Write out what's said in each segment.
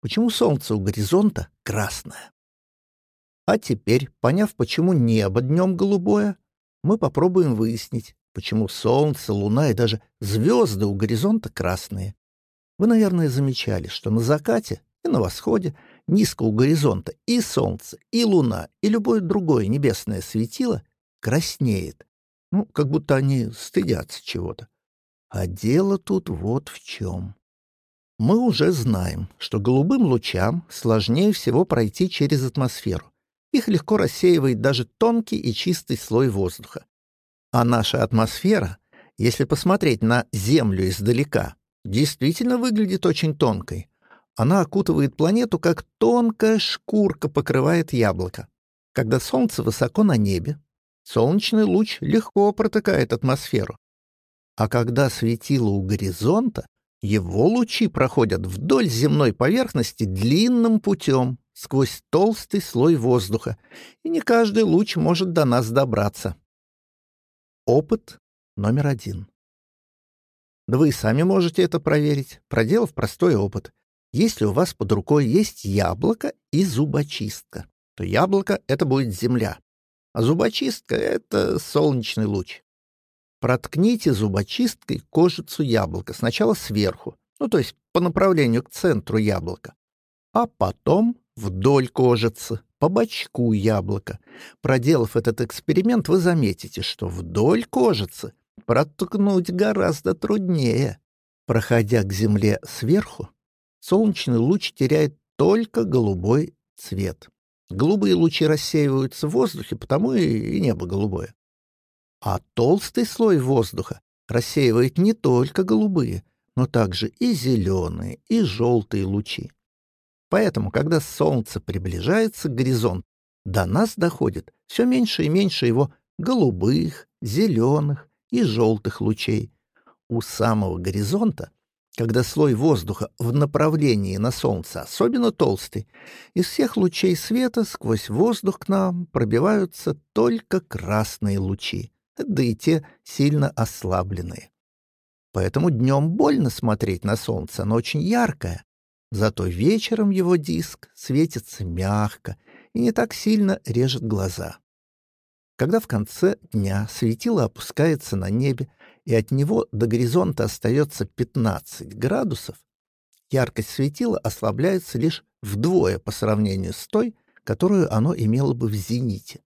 почему солнце у горизонта красное. А теперь, поняв, почему небо днем голубое, мы попробуем выяснить, почему солнце, луна и даже звезды у горизонта красные. Вы, наверное, замечали, что на закате и на восходе низко у горизонта и солнце, и луна, и любое другое небесное светило краснеет. Ну, как будто они стыдятся чего-то. А дело тут вот в чем. Мы уже знаем, что голубым лучам сложнее всего пройти через атмосферу. Их легко рассеивает даже тонкий и чистый слой воздуха. А наша атмосфера, если посмотреть на Землю издалека, действительно выглядит очень тонкой. Она окутывает планету, как тонкая шкурка покрывает яблоко. Когда Солнце высоко на небе, солнечный луч легко протыкает атмосферу. А когда светило у горизонта, его лучи проходят вдоль земной поверхности длинным путем, сквозь толстый слой воздуха, и не каждый луч может до нас добраться. Опыт номер один. Да вы сами можете это проверить, проделав простой опыт. Если у вас под рукой есть яблоко и зубочистка, то яблоко — это будет земля, а зубочистка — это солнечный луч. Проткните зубочисткой кожицу яблока, сначала сверху, ну то есть по направлению к центру яблока, а потом вдоль кожицы, по бочку яблока. Проделав этот эксперимент, вы заметите, что вдоль кожицы проткнуть гораздо труднее. Проходя к земле сверху, солнечный луч теряет только голубой цвет. Голубые лучи рассеиваются в воздухе, потому и небо голубое. А толстый слой воздуха рассеивает не только голубые, но также и зеленые, и желтые лучи. Поэтому, когда солнце приближается к горизонту, до нас доходит все меньше и меньше его голубых, зеленых и желтых лучей. У самого горизонта когда слой воздуха в направлении на Солнце особенно толстый, из всех лучей света сквозь воздух к нам пробиваются только красные лучи, да и те сильно ослабленные. Поэтому днем больно смотреть на Солнце, оно очень яркое, зато вечером его диск светится мягко и не так сильно режет глаза. Когда в конце дня светило опускается на небе, и от него до горизонта остается 15 градусов, яркость светила ослабляется лишь вдвое по сравнению с той, которую оно имело бы в зените.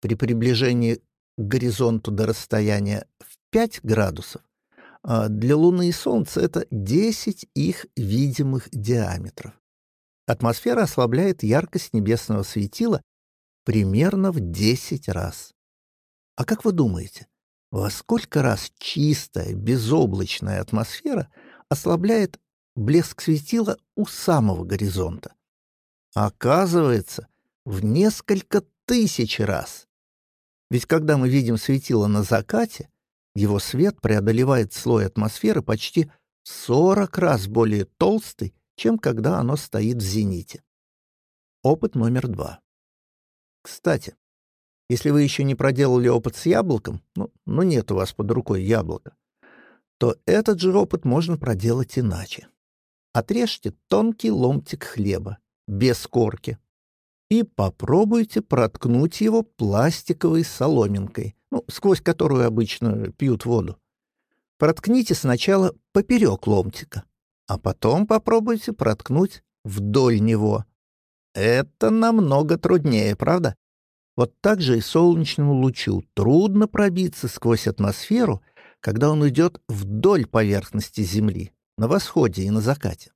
При приближении к горизонту до расстояния в 5 градусов а для Луны и Солнца это 10 их видимых диаметров. Атмосфера ослабляет яркость небесного светила примерно в 10 раз. А как вы думаете, во сколько раз чистая, безоблачная атмосфера ослабляет блеск светила у самого горизонта. Оказывается, в несколько тысяч раз. Ведь когда мы видим светило на закате, его свет преодолевает слой атмосферы почти 40 раз более толстый, чем когда оно стоит в зените. Опыт номер два. Кстати, если вы еще не проделали опыт с яблоком, ну, ну нет у вас под рукой яблока, то этот же опыт можно проделать иначе. Отрежьте тонкий ломтик хлеба, без корки, и попробуйте проткнуть его пластиковой соломинкой, ну, сквозь которую обычно пьют воду. Проткните сначала поперек ломтика, а потом попробуйте проткнуть вдоль него. Это намного труднее, правда? Вот так же и солнечному лучу трудно пробиться сквозь атмосферу, когда он идет вдоль поверхности Земли, на восходе и на закате.